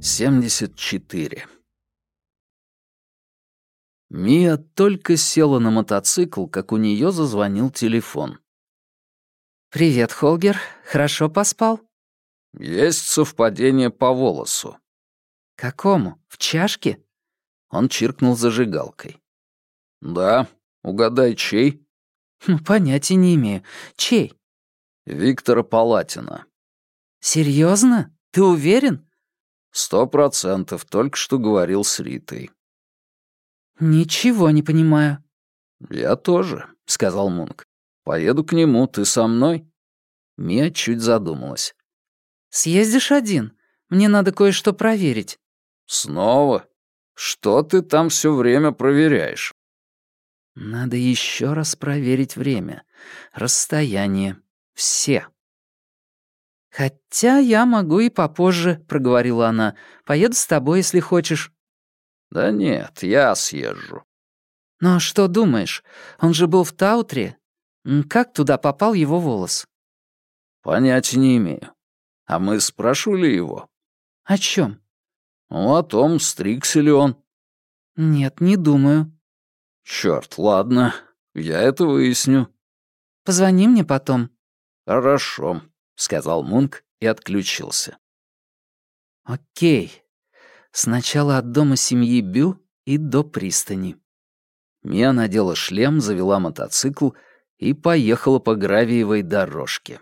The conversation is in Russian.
74. Мия только села на мотоцикл, как у нее зазвонил телефон. «Привет, Холгер. Хорошо поспал?» «Есть совпадение по волосу». «Какому? В чашке?» Он чиркнул зажигалкой. «Да. Угадай, чей?» «Хм, «Понятия не имею. Чей?» «Виктора Палатина». «Серьезно? Ты уверен?» «Сто процентов. Только что говорил с Ритой». «Ничего не понимаю». «Я тоже», — сказал Мунк. «Поеду к нему. Ты со мной?» Мия чуть задумалась. «Съездишь один? Мне надо кое-что проверить». «Снова? Что ты там все время проверяешь?» «Надо еще раз проверить время, расстояние, все». «Хотя я могу и попозже», — проговорила она. «Поеду с тобой, если хочешь». «Да нет, я съезжу». «Но что думаешь? Он же был в Таутре. Как туда попал его волос?» «Понятия не имею. А мы спрашивали его?» «О чем? «Ну, о том, стригся ли он». «Нет, не думаю». «Чёрт, ладно. Я это выясню». «Позвони мне потом». «Хорошо», — сказал Мунк и отключился. «Окей. Сначала от дома семьи Бю и до пристани». Мия надела шлем, завела мотоцикл и поехала по гравиевой дорожке.